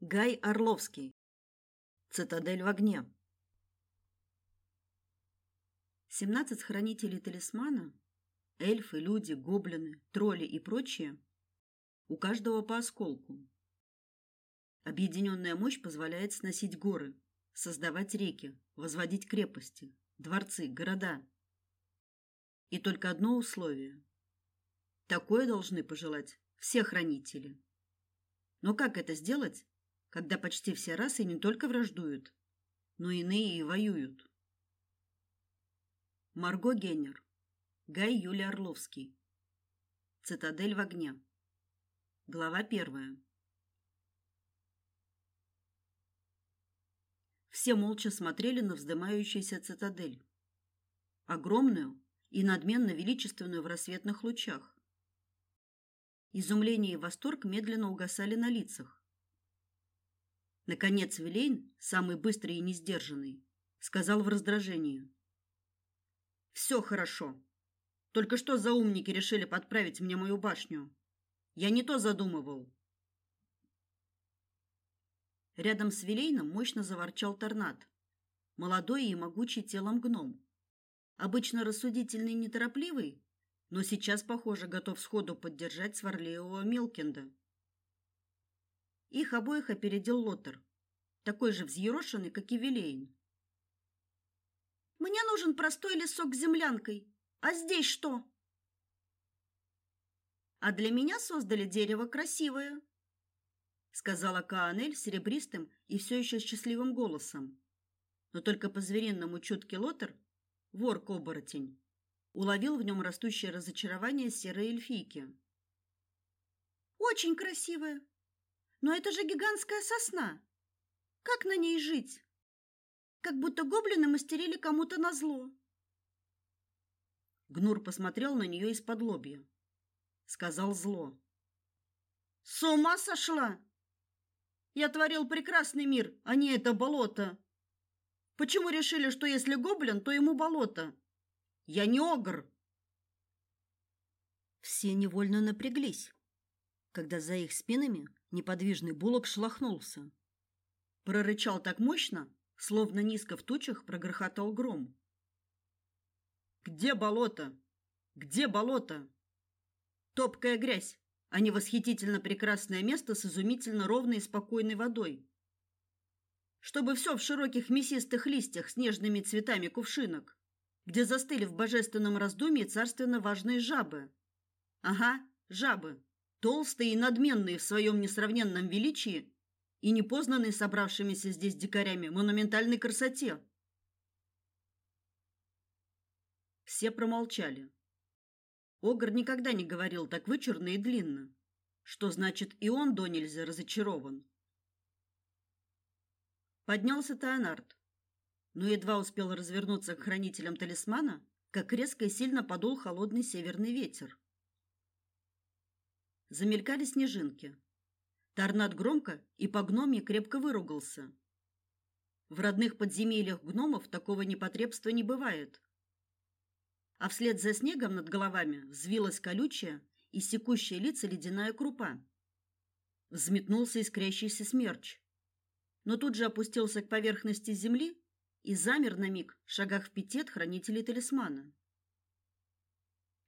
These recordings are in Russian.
Гай Орловский. Цитадель в огне. 17 хранителей талисмана, эльфы, люди, гоблины, тролли и прочие, у каждого по осколку. Объединенная мощь позволяет сносить горы, создавать реки, возводить крепости, дворцы, города. И только одно условие. Такое должны пожелать все хранители. Но как это сделать, когда почти все расы не только враждуют, но иные и воюют. Марго Геннер. Гай Юлий Орловский. Цитадель в огне. Глава первая. Все молча смотрели на вздымающуюся цитадель. Огромную и надменно величественную в рассветных лучах. Изумление и восторг медленно угасали на лицах. Наконец Вилейн, самый быстрый и несдержанный, сказал в раздражении: «Все хорошо. Только что за умники решили подправить мне мою башню? Я не то задумывал". Рядом с Вилейном мощно заворчал торнад, молодой и могучий телом гном. Обычно рассудительный и неторопливый, но сейчас, похоже, готов сходу поддержать сварливого Мелкинда. Их обоих опередил Лотер, такой же взъерошенный, как и Вилейн. Мне нужен простой лесок с землянкой. А здесь что? А для меня создали дерево красивое, сказала Каанель серебристым и все еще счастливым голосом. Но только по звериному чуткий Лотер, вор-оборотень, уловил в нем растущее разочарование серой эльфийки. Очень красивое. Но это же гигантская сосна. Как на ней жить? Как будто гоблины мастерили кому-то назло. Гнур посмотрел на нее из-под лобья. Сказал зло. С ума сошла? Я творил прекрасный мир, а не это болото. Почему решили, что если гоблин, то ему болото? Я не огр. Все невольно напряглись, когда за их спинами неподвижный булок шлахнулся. Прорычал так мощно, словно низко в тучах прогрохотал гром. Где болото? Где болото? Топкая грязь, а не восхитительно прекрасное место с изумительно ровной и спокойной водой. Чтобы все в широких мясистых листьях с нежными цветами кувшинок, где застыли в божественном раздумье царственно важные жабы. Ага, жабы толстые и надменные в своем несравненном величии и непознанные собравшимися здесь дикарями монументальной красоте. Все промолчали. Огр никогда не говорил так вычурно и длинно, что значит и он до нельзя разочарован. Поднялся Теонард, но едва успел развернуться к хранителям талисмана, как резко и сильно подул холодный северный ветер. Замелькали снежинки. Торнад громко и по гномье крепко выругался. В родных подземельях гномов такого непотребства не бывает. А вслед за снегом над головами взвилась колючая и секущая лица ледяная крупа. Взметнулся искрящийся смерч. Но тут же опустился к поверхности земли и замер на миг в шагах в пяти от хранителей талисмана.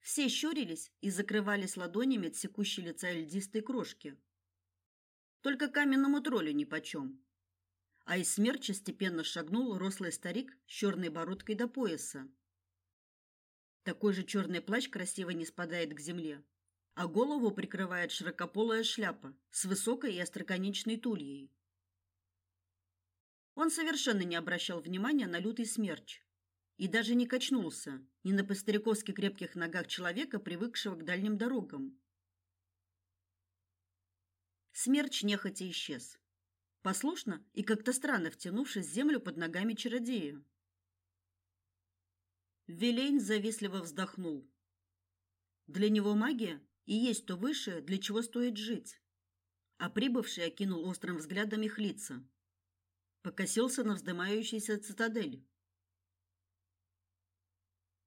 Все щурились и закрывались ладонями от секущей лица льдистой крошки. Только каменному троллю нипочем. А из смерча степенно шагнул рослый старик с черной бородкой до пояса. Такой же черный плащ красиво не спадает к земле, а голову прикрывает широкополая шляпа с высокой и остроконечной тульей. Он совершенно не обращал внимания на лютый смерч и даже не качнулся, ни на по-стариковски крепких ногах человека, привыкшего к дальним дорогам. Смерч нехотя исчез. Послушно и как-то странно втянувшись в землю под ногами чародея. Велейн завистливо вздохнул. Для него магия и есть то высшее, для чего стоит жить. А прибывший окинул острым взглядом их лица. Покосился на вздымающуюся цитадель.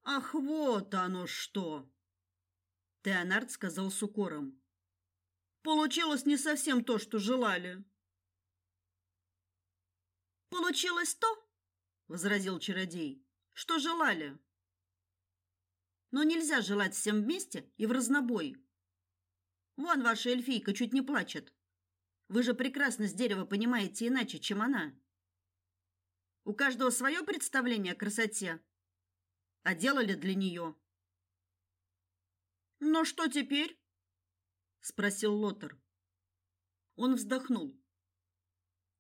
Ах, вот оно что. Теонард сказал с укором. Получилось не совсем то, что желали. Получилось то, возразил чародей, что желали. Но нельзя желать всем вместе и в разнобой. Вон ваша эльфийка чуть не плачет. Вы же прекрасно с дерева понимаете иначе, чем она. У каждого свое представление о красоте. А делали для нее. «Но что теперь?» — спросил Лотер. Он вздохнул.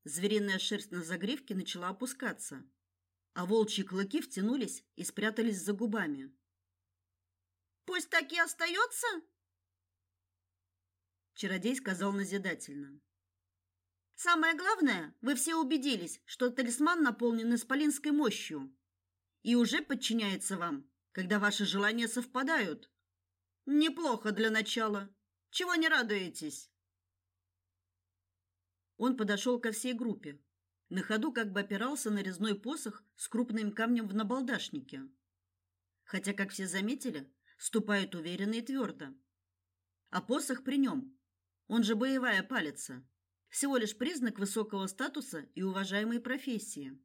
Звериная шерсть на загривке начала опускаться, а волчьи клыки втянулись и спрятались за губами. «Пусть так и остается?» Чародей сказал назидательно. Самое главное, вы все убедились, что талисман наполнен исполинской мощью и уже подчиняется вам, когда ваши желания совпадают. Неплохо для начала. Чего не радуетесь? Он подошел ко всей группе. На ходу как бы опирался на резной посох с крупным камнем в набалдашнике. Хотя, как все заметили, ступает уверенно и твердо. А посох при нем. Он же боевая палица всего лишь признак высокого статуса и уважаемой профессии.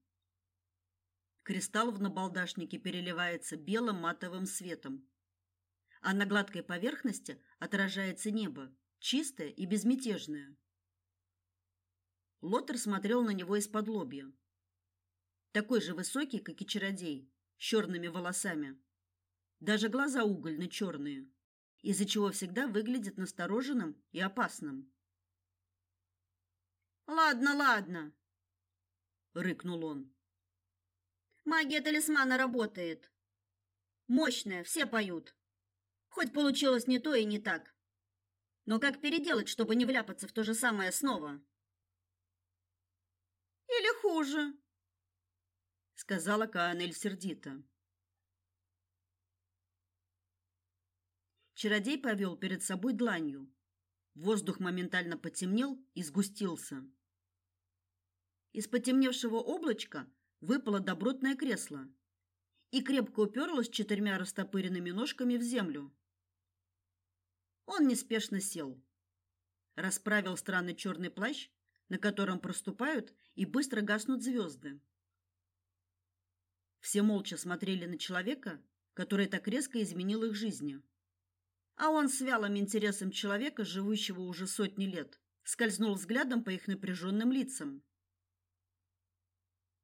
Кристалл в набалдашнике переливается белым матовым светом, а на гладкой поверхности отражается небо, чистое и безмятежное. Лотер смотрел на него из-под лобья. Такой же высокий, как и чародей, с черными волосами. Даже глаза угольно-черные, из-за чего всегда выглядит настороженным и опасным. Ладно, ладно, рыкнул он. Магия талисмана работает. Мощная, все поют. Хоть получилось не то и не так. Но как переделать, чтобы не вляпаться в то же самое снова? Или хуже, сказала Каанель сердито. Чародей повел перед собой дланью. Воздух моментально потемнел и сгустился. Из потемневшего облачка выпало добротное кресло и крепко уперлось четырьмя растопыренными ножками в землю. Он неспешно сел, расправил странный черный плащ, на котором проступают и быстро гаснут звезды. Все молча смотрели на человека, который так резко изменил их жизни. А он с вялым интересом человека, живущего уже сотни лет, скользнул взглядом по их напряженным лицам.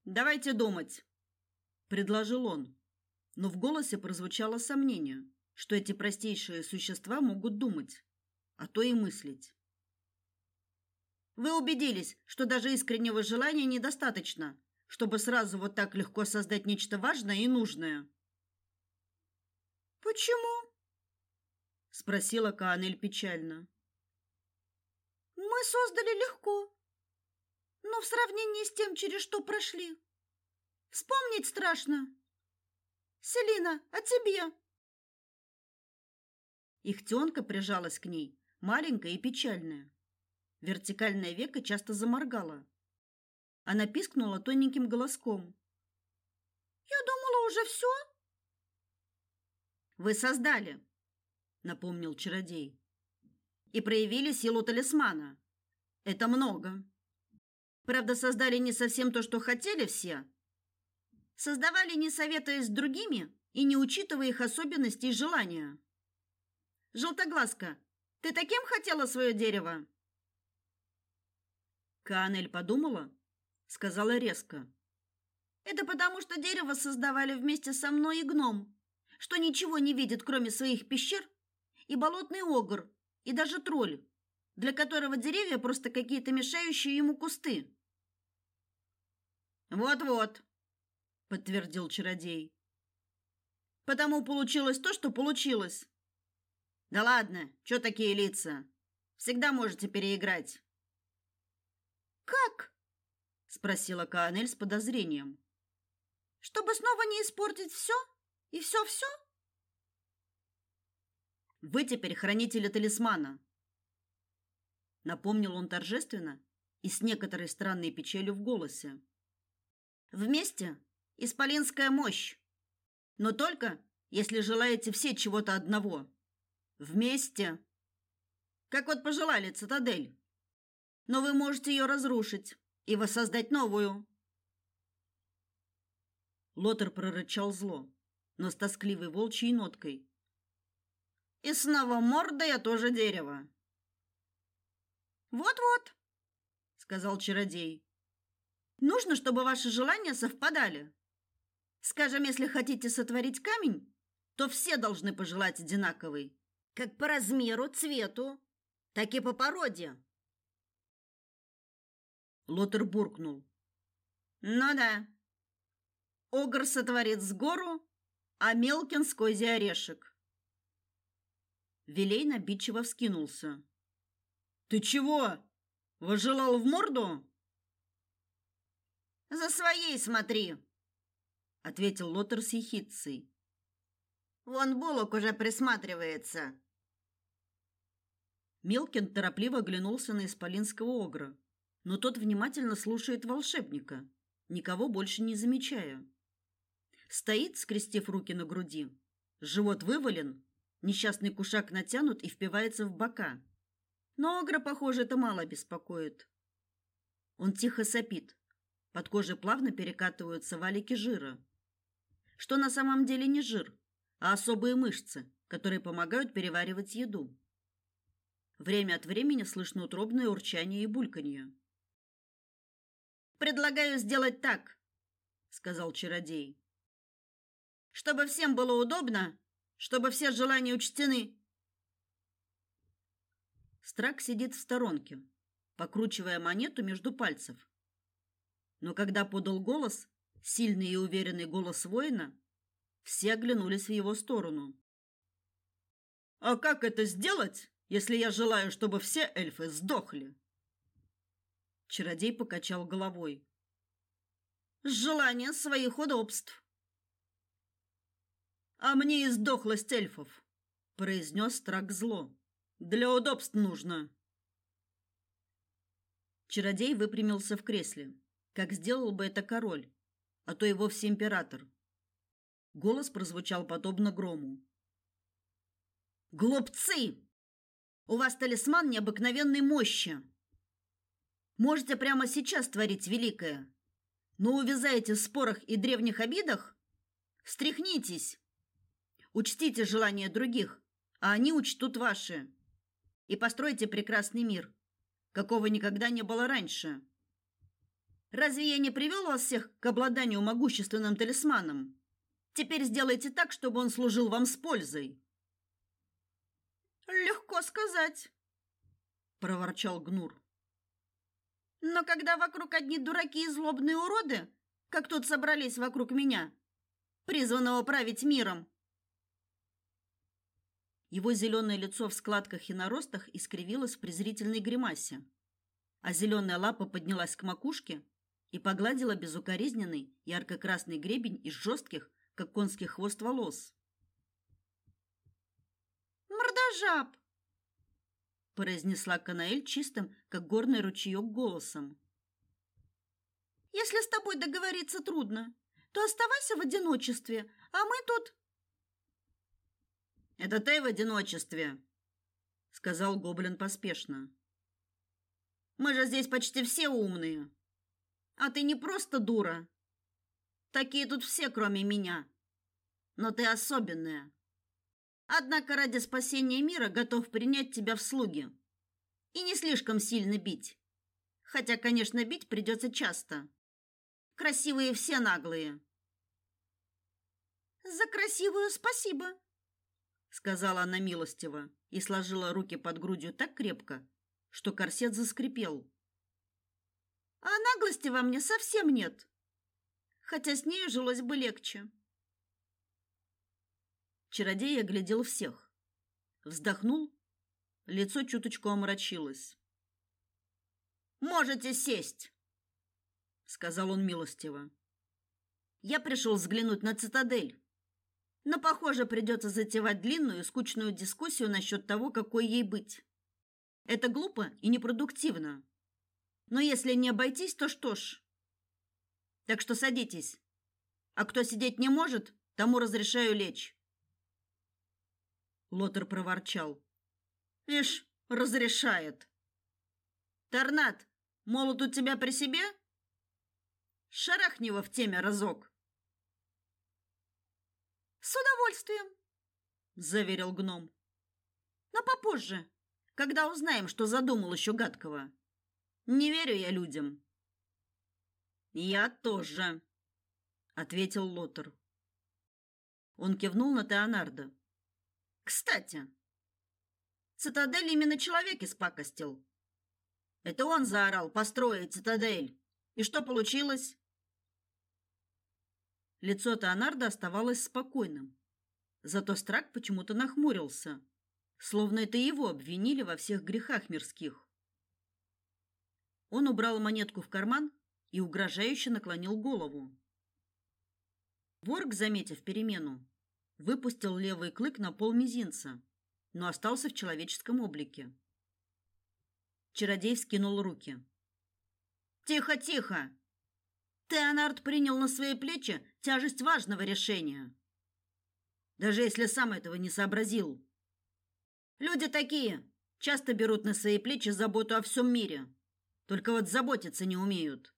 Давайте думать, предложил он. Но в голосе прозвучало сомнение, что эти простейшие существа могут думать, а то и мыслить. Вы убедились, что даже искреннего желания недостаточно, чтобы сразу вот так легко создать нечто важное и нужное. Почему? спросила Каанель печально. Мы создали легко но в сравнении с тем, через что прошли, вспомнить страшно. Селина, а тебе? Ихтёнка прижалась к ней, маленькая и печальная. Вертикальное веко часто заморгало. Она пискнула тоненьким голоском. Я думала, уже все. Вы создали, напомнил чародей. И проявили силу талисмана. Это много. Правда, создали не совсем то, что хотели все. Создавали не советуясь с другими и не учитывая их особенности и желания. Желтоглазка, ты таким хотела свое дерево? Канель подумала, сказала резко. Это потому, что дерево создавали вместе со мной и гном, что ничего не видит, кроме своих пещер, и болотный огр, и даже тролль для которого деревья просто какие-то мешающие ему кусты. Вот-вот, подтвердил чародей. Потому получилось то, что получилось. Да ладно, что такие лица? Всегда можете переиграть. Как? спросила Каанель с подозрением. Чтобы снова не испортить все и все-все? Вы теперь хранители талисмана, напомнил он торжественно и с некоторой странной печалью в голосе. Вместе исполинская мощь. Но только если желаете все чего-то одного. Вместе. Как вот пожелали цитадель. Но вы можете ее разрушить и воссоздать новую. Лотер прорычал зло, но с тоскливой волчьей ноткой. И снова морда я тоже дерево. Вот-вот, сказал чародей. Нужно, чтобы ваши желания совпадали. Скажем, если хотите сотворить камень, то все должны пожелать одинаковый, как по размеру, цвету, так и по породе. Лотер буркнул. Ну да. Огр сотворит с гору, а Мелкин с козий орешек. Вилей набитчиво вскинулся. Ты чего? Выжелал в морду? За своей смотри, ответил Лотер с ехидцей. Вон Булок уже присматривается. Мелкин торопливо оглянулся на исполинского огра, но тот внимательно слушает волшебника, никого больше не замечая. Стоит, скрестив руки на груди, живот вывален, несчастный кушак натянут и впивается в бока. Но огра, похоже, это мало беспокоит. Он тихо сопит. Под кожей плавно перекатываются валики жира. Что на самом деле не жир, а особые мышцы, которые помогают переваривать еду. Время от времени слышно утробное урчание и бульканье. Предлагаю сделать так, сказал чародей. Чтобы всем было удобно, чтобы все желания учтены. Страк сидит в сторонке, покручивая монету между пальцев. Но когда подал голос, сильный и уверенный голос воина, все оглянулись в его сторону. А как это сделать, если я желаю, чтобы все эльфы сдохли? Чародей покачал головой. Желание своих удобств. А мне и сдохлость эльфов, произнес Страк зло. Для удобств нужно. Чародей выпрямился в кресле, как сделал бы это король, а то и вовсе император. Голос прозвучал подобно грому. Глупцы! У вас талисман необыкновенной мощи. Можете прямо сейчас творить великое. Но увязаете в спорах и древних обидах? Встряхнитесь. Учтите желания других, а они учтут ваши и постройте прекрасный мир, какого никогда не было раньше. Разве я не привел вас всех к обладанию могущественным талисманом? Теперь сделайте так, чтобы он служил вам с пользой. Легко сказать, проворчал Гнур. Но когда вокруг одни дураки и злобные уроды, как тут собрались вокруг меня, призванного править миром, его зеленое лицо в складках и наростах искривилось в презрительной гримасе, а зеленая лапа поднялась к макушке и погладила безукоризненный ярко-красный гребень из жестких, как конский хвост волос. Мордожаб, произнесла Канаэль чистым, как горный ручеек голосом. Если с тобой договориться трудно, то оставайся в одиночестве, а мы тут это ты в одиночестве, сказал гоблин поспешно. Мы же здесь почти все умные. А ты не просто дура. Такие тут все, кроме меня. Но ты особенная. Однако ради спасения мира готов принять тебя в слуги. И не слишком сильно бить. Хотя, конечно, бить придется часто. Красивые все наглые. За красивую спасибо, сказала она милостиво и сложила руки под грудью так крепко, что корсет заскрипел. А наглости во мне совсем нет. Хотя с ней жилось бы легче. Чародей оглядел всех. Вздохнул, лицо чуточку омрачилось. Можете сесть, сказал он милостиво. Я пришел взглянуть на цитадель. Но, похоже, придется затевать длинную и скучную дискуссию насчет того, какой ей быть. Это глупо и непродуктивно. Но если не обойтись, то что ж? Так что садитесь. А кто сидеть не может, тому разрешаю лечь. Лотер проворчал. Ишь, разрешает. Торнат, молот у тебя при себе? Шарахни его в теме разок. С удовольствием, заверил гном. Но попозже, когда узнаем, что задумал еще гадкого. Не верю я людям. Я тоже, ответил Лотер. Он кивнул на Теонардо. Кстати, цитадель именно человек испакостил. Это он заорал построить цитадель. И что получилось? Лицо Теонарда оставалось спокойным. Зато Страк почему-то нахмурился, словно это его обвинили во всех грехах мирских. Он убрал монетку в карман и угрожающе наклонил голову. Ворк, заметив перемену, выпустил левый клык на пол мизинца, но остался в человеческом облике. Чародей скинул руки. Тихо, тихо. Теонард принял на свои плечи тяжесть важного решения. Даже если сам этого не сообразил. Люди такие, часто берут на свои плечи заботу о всем мире. Только вот заботиться не умеют.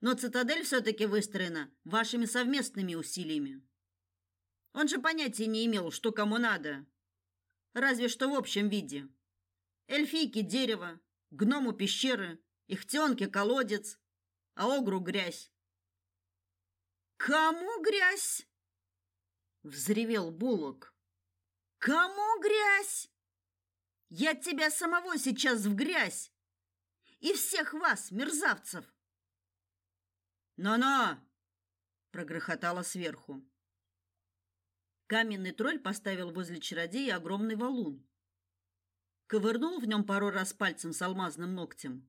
Но цитадель все таки выстроена вашими совместными усилиями. Он же понятия не имел, что кому надо. Разве что в общем виде. Эльфийке дерево, гному пещеры, ихтёнке колодец, а огру грязь. Кому грязь? взревел Булок. Кому грязь? Я тебя самого сейчас в грязь. И всех вас, мерзавцев. Но-но, прогрохотало сверху. Каменный тролль поставил возле чародея огромный валун ковырнул в нем пару раз пальцем с алмазным ногтем.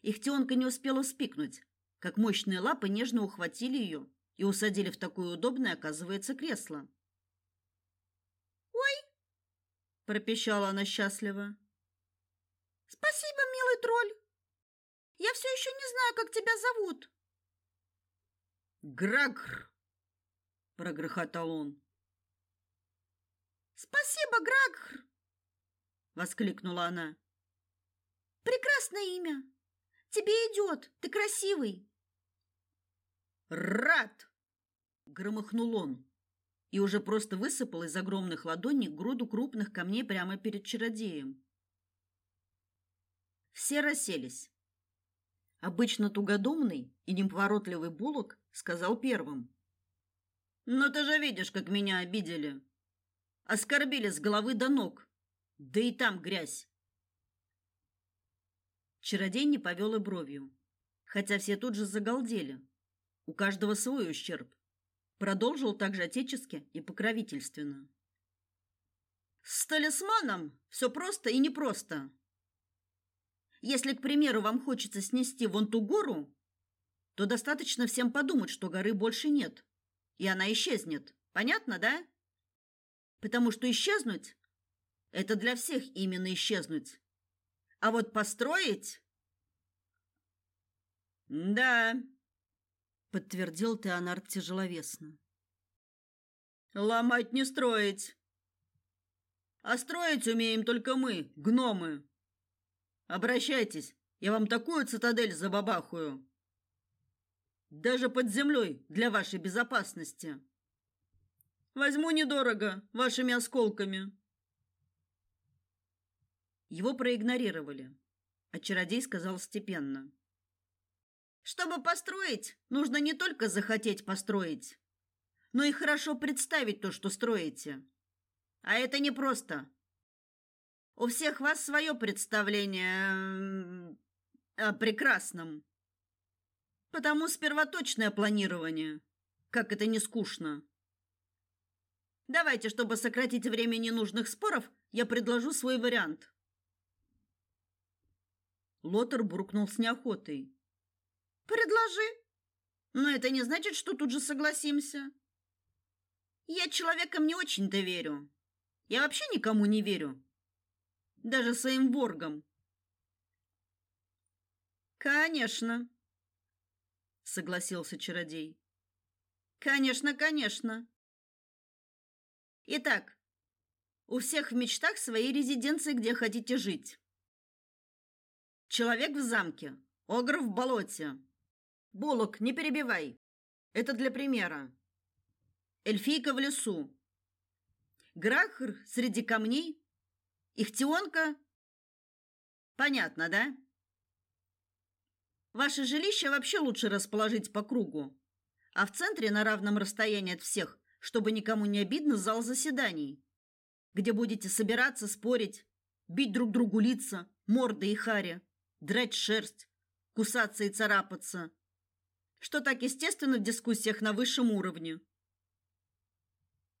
Ихтионка не успела спикнуть, как мощные лапы нежно ухватили ее и усадили в такое удобное, оказывается, кресло. «Ой!» – пропищала она счастливо. «Спасибо, милый тролль! Я все еще не знаю, как тебя зовут!» «Грагр!» – прогрохотал он. «Спасибо, Грагр!» воскликнула она. Прекрасное имя. Тебе идет. Ты красивый. Рад, громыхнул он и уже просто высыпал из огромных ладоней груду крупных камней прямо перед чародеем. Все расселись. Обычно тугодумный и неповоротливый Булок сказал первым: "Ну ты же видишь, как меня обидели. Оскорбили с головы до ног. Да и там грязь. Чародей не повел и бровью, хотя все тут же загалдели. У каждого свой ущерб. Продолжил также отечески и покровительственно. С талисманом все просто и непросто. Если, к примеру, вам хочется снести вон ту гору, то достаточно всем подумать, что горы больше нет, и она исчезнет. Понятно, да? Потому что исчезнуть это для всех именно исчезнуть. А вот построить Да, подтвердил Теонард тяжеловесно. Ломать не строить. А строить умеем только мы, гномы. Обращайтесь, я вам такую цитадель забабахаю. Даже под землей для вашей безопасности. Возьму недорого, вашими осколками. Его проигнорировали. А чародей сказал степенно: "Чтобы построить, нужно не только захотеть построить, но и хорошо представить то, что строите. А это не просто. У всех вас свое представление о прекрасном. Потому сперва планирование, как это не скучно. Давайте, чтобы сократить время ненужных споров, я предложу свой вариант. Лотер буркнул с неохотой. Предложи. Но это не значит, что тут же согласимся. Я человеком не очень-то верю. Я вообще никому не верю. Даже своим воргам. Конечно, согласился чародей. Конечно, конечно. Итак, у всех в мечтах свои резиденции, где хотите жить. Человек в замке, огр в болоте. Булок, не перебивай. Это для примера. Эльфийка в лесу. Грахр среди камней. Ихтионка. Понятно, да? Ваше жилище вообще лучше расположить по кругу, а в центре на равном расстоянии от всех, чтобы никому не обидно, зал заседаний, где будете собираться, спорить, бить друг другу лица, морды и хари, драть шерсть, кусаться и царапаться. Что так естественно в дискуссиях на высшем уровне.